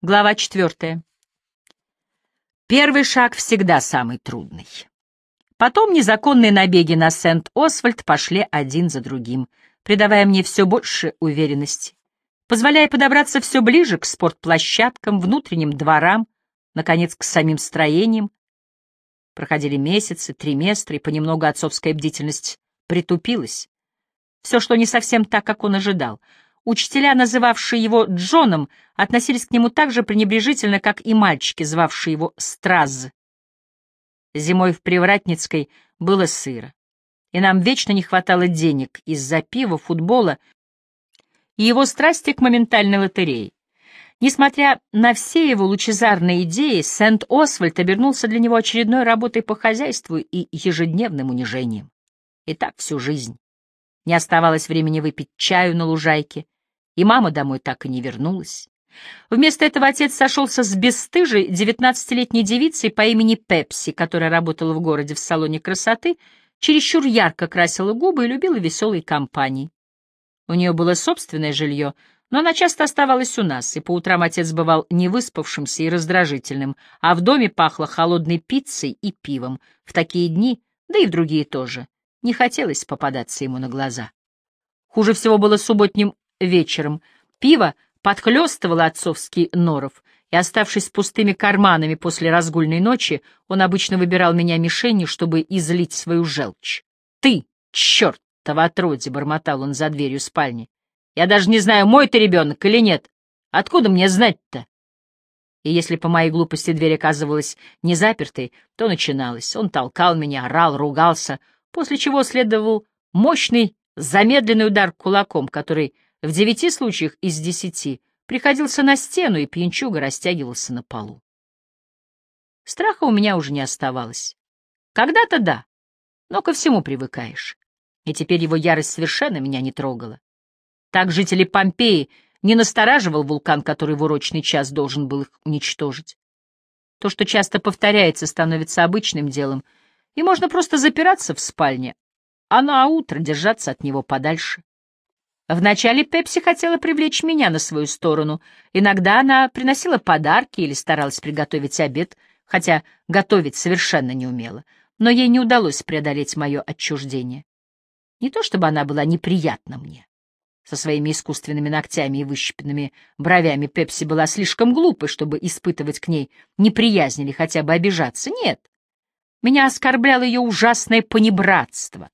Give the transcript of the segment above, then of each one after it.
Глава четвертая. Первый шаг всегда самый трудный. Потом незаконные набеги на Сент-Освальд пошли один за другим, придавая мне все больше уверенности, позволяя подобраться все ближе к спортплощадкам, внутренним дворам, наконец, к самим строениям. Проходили месяцы, триместры, и понемногу отцовская бдительность притупилась. Все, что не совсем так, как он ожидал — Учителя, называвшие его Джоном, относились к нему так же пренебрежительно, как и мальчики, звавшие его Страз. Зимой в Привратницкой было сыро, и нам вечно не хватало денег из-за пива, футбола и его страсти к моментальной лотерее. Несмотря на все его лучезарные идеи, Сент-Освальд обернулся для него очередной работой по хозяйству и ежедневным унижением. И так всю жизнь. Не оставалось времени выпить чаю на лужайке, и мама домой так и не вернулась. Вместо этого отец сошелся с бесстыжей девятнадцатилетней девицей по имени Пепси, которая работала в городе в салоне красоты, чересчур ярко красила губы и любила веселые компании. У нее было собственное жилье, но она часто оставалась у нас, и по утрам отец бывал невыспавшимся и раздражительным, а в доме пахло холодной пиццей и пивом. В такие дни, да и в другие тоже, не хотелось попадаться ему на глаза. Хуже всего было субботним вечером. Пиво подхлёстывало отцовский норов, и, оставшись пустыми карманами после разгульной ночи, он обычно выбирал меня мишенью, чтобы излить свою желчь. «Ты, чёртова отродье!» — бормотал он за дверью спальни. «Я даже не знаю, мой ты ребенок или нет. Откуда мне знать-то?» И если по моей глупости дверь оказывалась не запертой, то начиналось. Он толкал меня, орал, ругался, после чего следовал мощный замедленный удар кулаком, который в девяти случаях из десяти приходился на стену, и пьянчуга растягивался на полу. Страха у меня уже не оставалось. Когда-то да, но ко всему привыкаешь. И теперь его ярость совершенно меня не трогала. Так жители Помпеи не настораживал вулкан, который в урочный час должен был их уничтожить. То, что часто повторяется, становится обычным делом, и можно просто запираться в спальне, а на утро держаться от него подальше. Вначале Пепси хотела привлечь меня на свою сторону. Иногда она приносила подарки или старалась приготовить обед, хотя готовить совершенно не умела. Но ей не удалось преодолеть мое отчуждение. Не то чтобы она была неприятна мне. Со своими искусственными ногтями и выщипанными бровями Пепси была слишком глупой, чтобы испытывать к ней неприязнь или хотя бы обижаться. Нет. Меня оскорбляло ее ужасное понебратство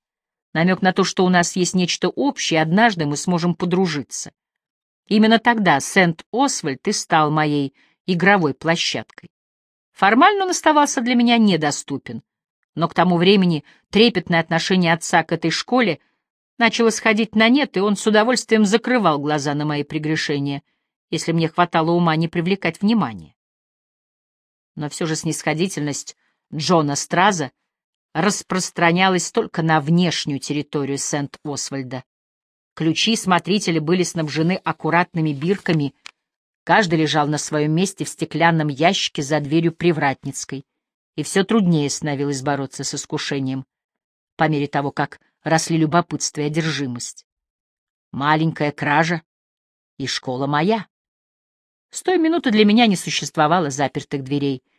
намек на то, что у нас есть нечто общее, однажды мы сможем подружиться. Именно тогда Сент-Освальд и стал моей игровой площадкой. Формально он оставался для меня недоступен, но к тому времени трепетное отношение отца к этой школе начало сходить на нет, и он с удовольствием закрывал глаза на мои прегрешения, если мне хватало ума не привлекать внимания. Но все же снисходительность Джона Страза — распространялась только на внешнюю территорию Сент-Освальда. Ключи смотрителя были снабжены аккуратными бирками, каждый лежал на своем месте в стеклянном ящике за дверью Привратницкой, и все труднее становилось бороться с искушением, по мере того, как росли любопытство и одержимость. Маленькая кража и школа моя. С той минуты для меня не существовало запертых дверей —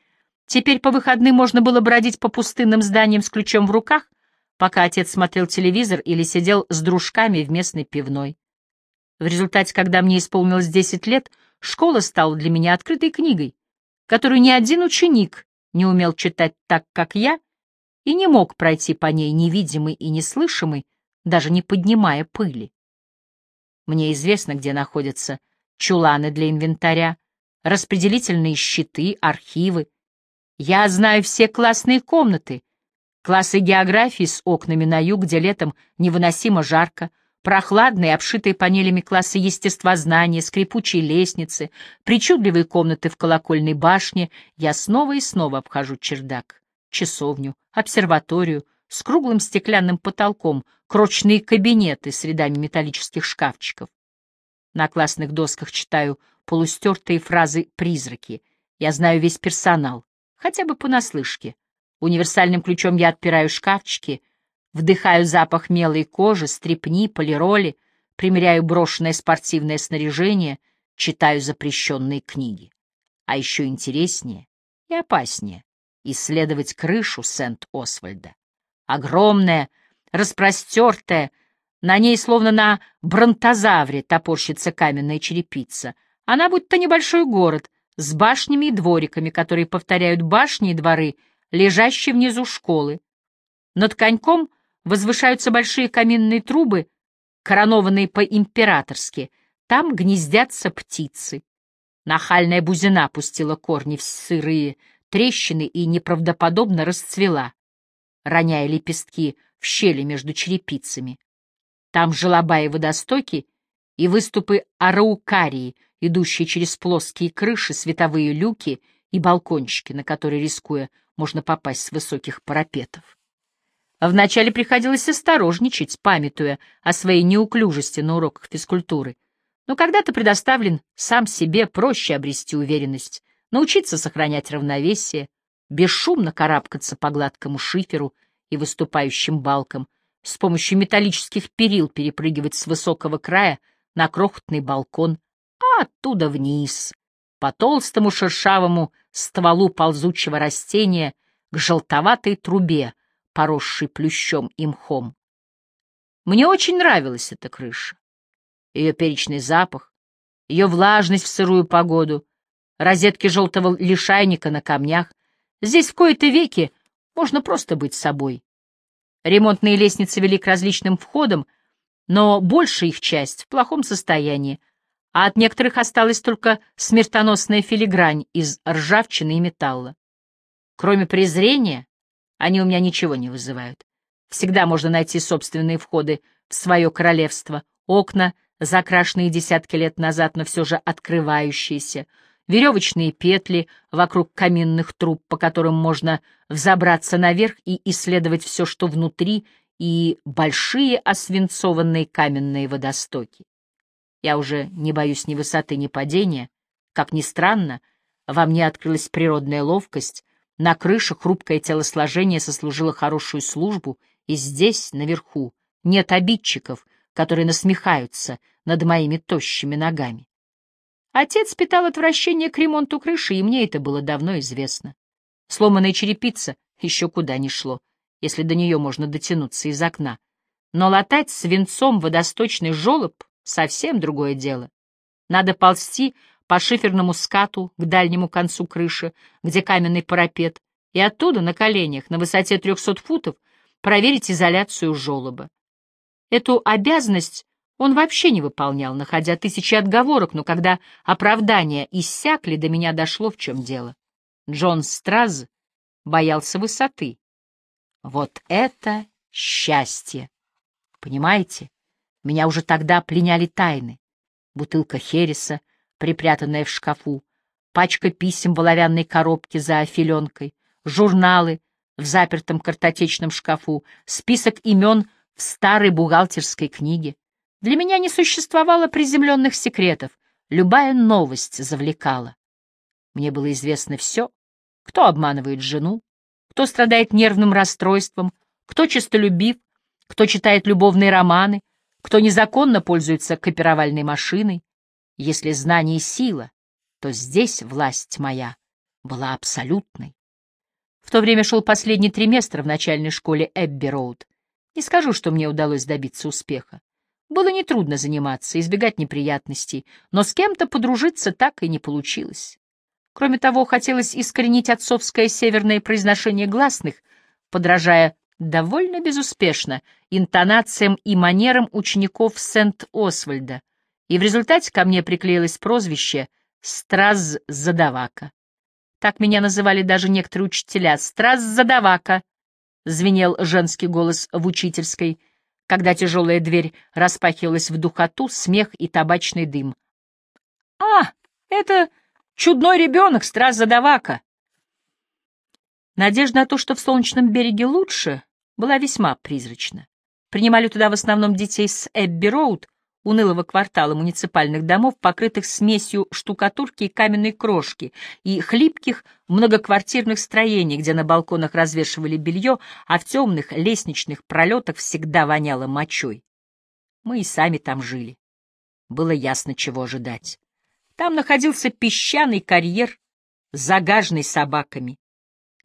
Теперь по выходным можно было бродить по пустынным зданиям с ключом в руках, пока отец смотрел телевизор или сидел с дружками в местной пивной. В результате, когда мне исполнилось 10 лет, школа стала для меня открытой книгой, которую ни один ученик не умел читать так, как я, и не мог пройти по ней невидимый и неслышимый, даже не поднимая пыли. Мне известно, где находятся чуланы для инвентаря, распределительные щиты, архивы, я знаю все классные комнаты, классы географии с окнами на юг, где летом невыносимо жарко, прохладные, обшитые панелями классы естествознания, скрипучие лестницы, причудливые комнаты в колокольной башне. Я снова и снова обхожу чердак, часовню, обсерваторию с круглым стеклянным потолком, крочные кабинеты с рядами металлических шкафчиков. На классных досках читаю полустертые фразы «призраки». Я знаю весь персонал, хотя бы понаслышке. Универсальным ключом я отпираю шкафчики, вдыхаю запах мела и кожи, стрепни, полироли, примеряю брошенное спортивное снаряжение, читаю запрещенные книги. А еще интереснее и опаснее исследовать крышу Сент-Освальда. Огромная, распростертая, на ней словно на бронтозавре топорщится каменная черепица. Она будто небольшой город с башнями и двориками, которые повторяют башни и дворы, лежащие внизу школы. Над коньком возвышаются большие каминные трубы, коронованные по-императорски. Там гнездятся птицы. Нахальная бузина пустила корни в сырые трещины и неправдоподобно расцвела, роняя лепестки в щели между черепицами. Там желоба и водостоки и выступы араукарии, идущие через плоские крыши, световые люки и балкончики, на которые, рискуя, можно попасть с высоких парапетов. Вначале приходилось осторожничать, памятуя о своей неуклюжести на уроках физкультуры. Но когда ты предоставлен сам себе, проще обрести уверенность, научиться сохранять равновесие, бесшумно карабкаться по гладкому шиферу и выступающим балкам, с помощью металлических перил перепрыгивать с высокого края на крохотный балкон, оттуда вниз, по толстому шершавому стволу ползучего растения к желтоватой трубе, поросшей плющом и мхом. Мне очень нравилась эта крыша. Ее перечный запах, ее влажность в сырую погоду, розетки желтого лишайника на камнях. Здесь в кои-то веки можно просто быть собой. Ремонтные лестницы вели к различным входам, но большая их часть в плохом состоянии, а от некоторых осталась только смертоносная филигрань из ржавчины и металла. Кроме презрения, они у меня ничего не вызывают. Всегда можно найти собственные входы в свое королевство, окна, закрашенные десятки лет назад, но все же открывающиеся, веревочные петли вокруг каминных труб, по которым можно взобраться наверх и исследовать все, что внутри, и большие освинцованные каменные водостоки. Я уже не боюсь ни высоты, ни падения. Как ни странно, во мне открылась природная ловкость, на крыше хрупкое телосложение сослужило хорошую службу, и здесь, наверху, нет обидчиков, которые насмехаются над моими тощими ногами. Отец питал отвращение к ремонту крыши, и мне это было давно известно. Сломанная черепица еще куда ни шло, если до нее можно дотянуться из окна. Но латать свинцом водосточный желоб Совсем другое дело. Надо ползти по шиферному скату к дальнему концу крыши, где каменный парапет, и оттуда на коленях на высоте 300 футов проверить изоляцию желоба. Эту обязанность он вообще не выполнял, находя тысячи отговорок, но когда оправдания иссякли, до меня дошло, в чем дело. Джон Страз боялся высоты. Вот это счастье! Понимаете? Меня уже тогда пленяли тайны. Бутылка Хереса, припрятанная в шкафу, пачка писем в оловянной коробке за филенкой, журналы в запертом картотечном шкафу, список имен в старой бухгалтерской книге. Для меня не существовало приземленных секретов, любая новость завлекала. Мне было известно все, кто обманывает жену, кто страдает нервным расстройством, кто честолюбив, кто читает любовные романы, кто незаконно пользуется копировальной машиной. Если знание — сила, то здесь власть моя была абсолютной. В то время шел последний триместр в начальной школе Эбби-Роуд. Не скажу, что мне удалось добиться успеха. Было нетрудно заниматься, избегать неприятностей, но с кем-то подружиться так и не получилось. Кроме того, хотелось искоренить отцовское северное произношение гласных, подражая довольно безуспешно интонациям и манерам учеников Сент-Освальда, и в результате ко мне приклеилось прозвище «Страз-задавака». Так меня называли даже некоторые учителя. «Страз-задавака», — звенел женский голос в учительской, когда тяжелая дверь распахивалась в духоту, смех и табачный дым. «А, это чудной ребенок, Страз-задавака!» Надежда на то, что в Солнечном береге лучше, была весьма призрачна. Принимали туда в основном детей с Эбби-Роуд, унылого квартала муниципальных домов, покрытых смесью штукатурки и каменной крошки, и хлипких многоквартирных строений, где на балконах развешивали белье, а в темных лестничных пролетах всегда воняло мочой. Мы и сами там жили. Было ясно, чего ожидать. Там находился песчаный карьер, загаженный собаками,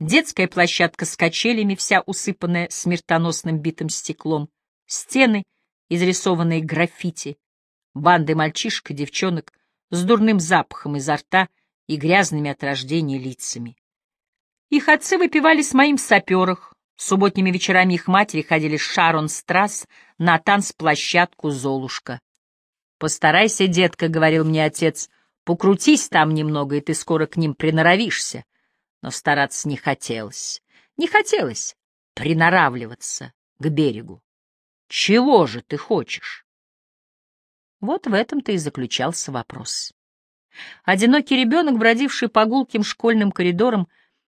детская площадка с качелями, вся усыпанная смертоносным битым стеклом, стены, изрисованные граффити, банды мальчишек и девчонок с дурным запахом изо рта и грязными от рождения лицами. Их отцы выпивали с моим в саперах, субботними вечерами их матери ходили с Шарон Страс на танцплощадку «Золушка». «Постарайся, детка», — говорил мне отец, — «покрутись там немного, и ты скоро к ним приноровишься». Но стараться не хотелось. Не хотелось приноравливаться к берегу. Чего же ты хочешь? Вот в этом-то и заключался вопрос. Одинокий ребенок, бродивший по гулким школьным коридорам,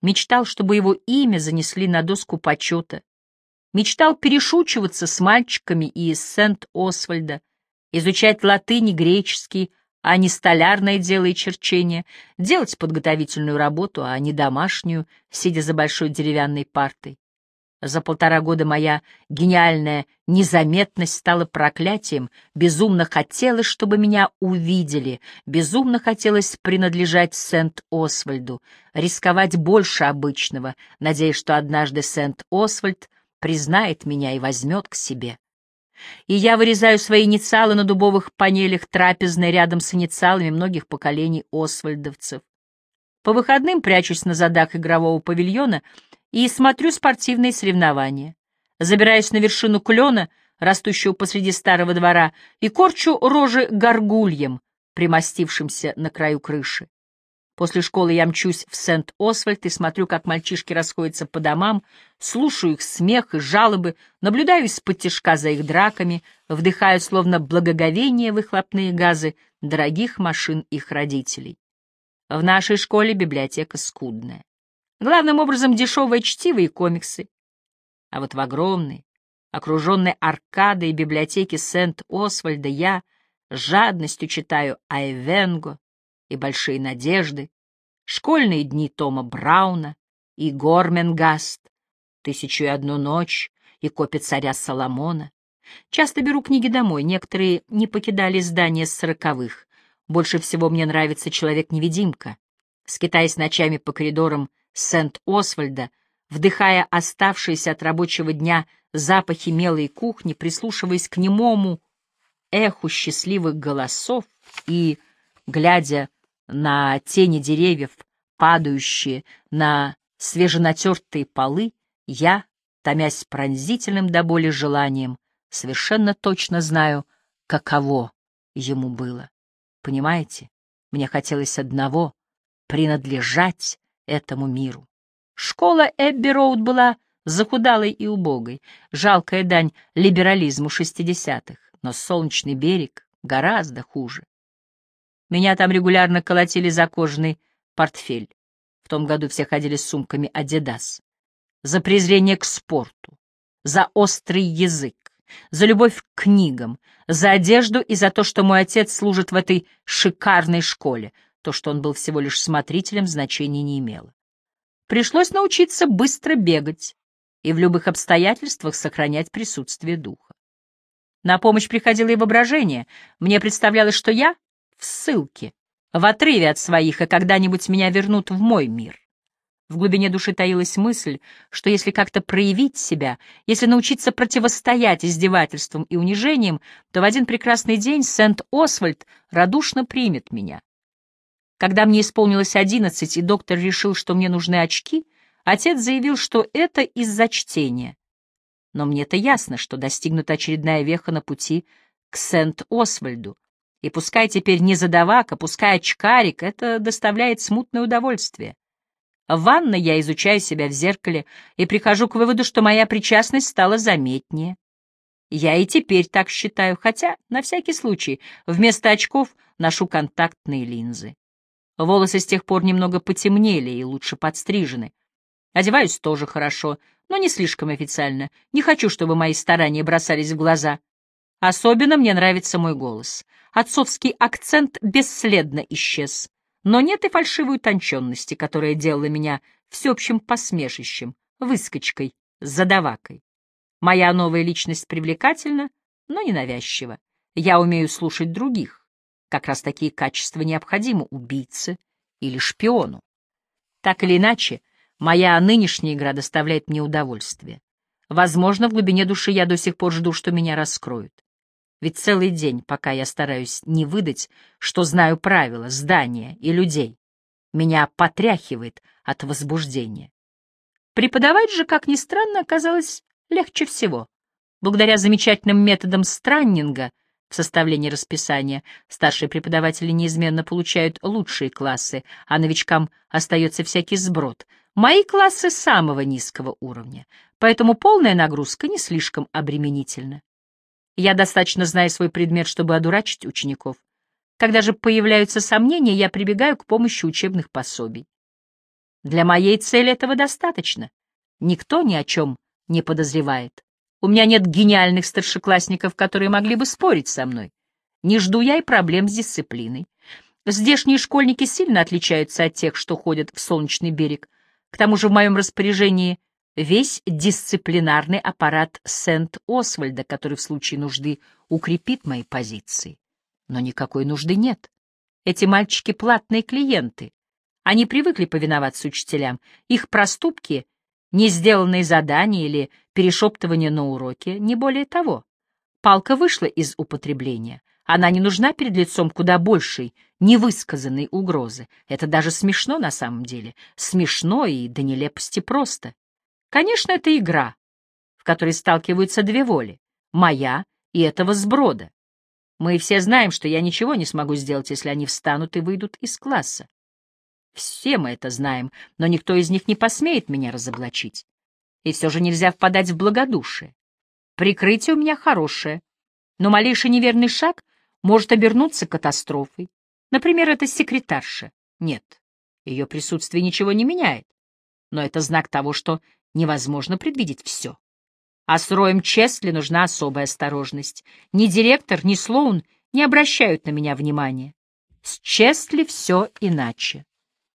мечтал, чтобы его имя занесли на доску почета, мечтал перешучиваться с мальчиками из Сент-Освальда, изучать латынь и греческий, а не столярное дело и черчение, делать подготовительную работу, а не домашнюю, сидя за большой деревянной партой. За полтора года моя гениальная незаметность стала проклятием. Безумно хотелось, чтобы меня увидели. Безумно хотелось принадлежать Сент-Освальду, рисковать больше обычного, надеясь, что однажды Сент-Освальд признает меня и возьмет к себе. И я вырезаю свои инициалы на дубовых панелях трапезной рядом с инициалами многих поколений освальдовцев. По выходным прячусь на задах игрового павильона — и смотрю спортивные соревнования. Забираюсь на вершину клена, растущего посреди старого двора, и корчу рожи горгульем, примостившимся на краю крыши. После школы я мчусь в Сент-Освальд и смотрю, как мальчишки расходятся по домам, слушаю их смех и жалобы, наблюдаю из-под тяжка за их драками, вдыхаю словно благоговение выхлопные газы дорогих машин их родителей. В нашей школе библиотека скудная. Главным образом дешевое чтиво и комиксы. А вот в огромной, окруженной аркадой библиотеке Сент-Освальда я жадностью читаю Айвенго и «Большие надежды», школьные дни Тома Брауна и Горменгаст, «Тысячу и одну ночь» и «Копи царя Соломона». Часто беру книги домой, некоторые не покидали здания с сороковых. Больше всего мне нравится «Человек-невидимка». Скитаясь ночами по коридорам Сент-Освальда, вдыхая оставшиеся от рабочего дня запахи мелой кухни, прислушиваясь к немому эху счастливых голосов и, глядя на тени деревьев, падающие на свеженатертые полы, я, томясь пронзительным до боли желанием, совершенно точно знаю, каково ему было. Понимаете, мне хотелось одного — принадлежать этому миру. Школа Эбби Роуд была захудалой и убогой, жалкая дань либерализму шестидесятых, но солнечный берег гораздо хуже. Меня там регулярно колотили за кожаный портфель. В том году все ходили с сумками «Адидас». За презрение к спорту, за острый язык, за любовь к книгам, за одежду и за то, что мой отец служит в этой шикарной школе, то, что он был всего лишь смотрителем, значения не имело. Пришлось научиться быстро бегать и в любых обстоятельствах сохранять присутствие духа. На помощь приходило и воображение. Мне представлялось, что я в ссылке, в отрыве от своих, и когда-нибудь меня вернут в мой мир. В глубине души таилась мысль, что если как-то проявить себя, если научиться противостоять издевательствам и унижениям, то в один прекрасный день Сент-Освальд радушно примет меня. Когда мне исполнилось одиннадцать, и доктор решил, что мне нужны очки, отец заявил, что это из-за чтения. Но мне-то ясно, что достигнута очередная веха на пути к Сент-Освальду. И пускай теперь не задавак, а пускай очкарик, это доставляет смутное удовольствие. В ванной я изучаю себя в зеркале и прихожу к выводу, что моя причастность стала заметнее. Я и теперь так считаю, хотя, на всякий случай, вместо очков ношу контактные линзы. Волосы с тех пор немного потемнели и лучше подстрижены. Одеваюсь тоже хорошо, но не слишком официально. Не хочу, чтобы мои старания бросались в глаза. Особенно мне нравится мой голос. Отцовский акцент бесследно исчез. Но нет и фальшивой утонченности, которая делала меня всеобщим посмешищем, выскочкой, задавакой. Моя новая личность привлекательна, но ненавязчива. Я умею слушать других. Как раз такие качества необходимы убийце или шпиону. Так или иначе, моя нынешняя игра доставляет мне удовольствие. Возможно, в глубине души я до сих пор жду, что меня раскроют. Ведь целый день, пока я стараюсь не выдать, что знаю правила, здания и людей, меня потряхивает от возбуждения. Преподавать же, как ни странно, оказалось легче всего. Благодаря замечательным методам страннинга в составлении расписания старшие преподаватели неизменно получают лучшие классы, а новичкам остается всякий сброд. Мои классы самого низкого уровня, поэтому полная нагрузка не слишком обременительна. Я достаточно знаю свой предмет, чтобы одурачить учеников. Когда же появляются сомнения, я прибегаю к помощи учебных пособий. Для моей цели этого достаточно. Никто ни о чем не подозревает. У меня нет гениальных старшеклассников, которые могли бы спорить со мной. Не жду я и проблем с дисциплиной. Здешние школьники сильно отличаются от тех, что ходят в Солнечный берег. К тому же в моем распоряжении весь дисциплинарный аппарат Сент-Освальда, который в случае нужды укрепит мои позиции. Но никакой нужды нет. Эти мальчики — платные клиенты. Они привыкли повиноваться учителям. Их проступки, не сделанные задания или перешептывание на уроке, не более того. Палка вышла из употребления. Она не нужна перед лицом куда большей, невысказанной угрозы. Это даже смешно на самом деле. Смешно и до нелепости просто. Конечно, это игра, в которой сталкиваются две воли — моя и этого сброда. Мы все знаем, что я ничего не смогу сделать, если они встанут и выйдут из класса. Все мы это знаем, но никто из них не посмеет меня разоблачить. И все же нельзя впадать в благодушие. Прикрытие у меня хорошее, но малейший неверный шаг может обернуться катастрофой. Например, это секретарша. Нет, ее присутствие ничего не меняет. Но это знак того, что невозможно предвидеть все. А с Роем Честли нужна особая осторожность. Ни директор, ни Слоун не обращают на меня внимания. С Честли все иначе.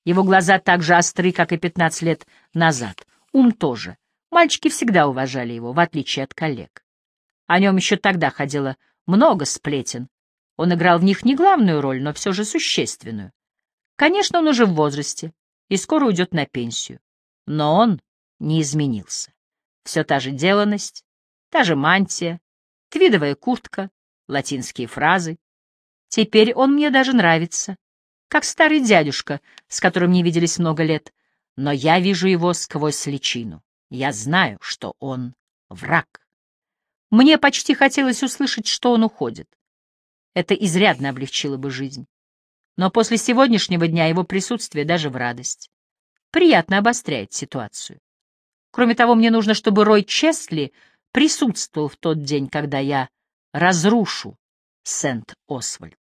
Его глаза так же остры, как и 15 лет назад. Ум тоже. Мальчики всегда уважали его, в отличие от коллег. О нем еще тогда ходило много сплетен. Он играл в них не главную роль, но все же существенную. Конечно, он уже в возрасте и скоро уйдет на пенсию. Но он не изменился. Все та же деланность, та же мантия, твидовая куртка, латинские фразы. Теперь он мне даже нравится, как старый дядюшка, с которым не виделись много лет, но я вижу его сквозь личину. Я знаю, что он враг. Мне почти хотелось услышать, что он уходит. Это изрядно облегчило бы жизнь. Но после сегодняшнего дня его присутствие даже в радость. Приятно обостряет ситуацию. Кроме того, мне нужно, чтобы Рой Чесли присутствовал в тот день, когда я разрушу Сент-Освальд.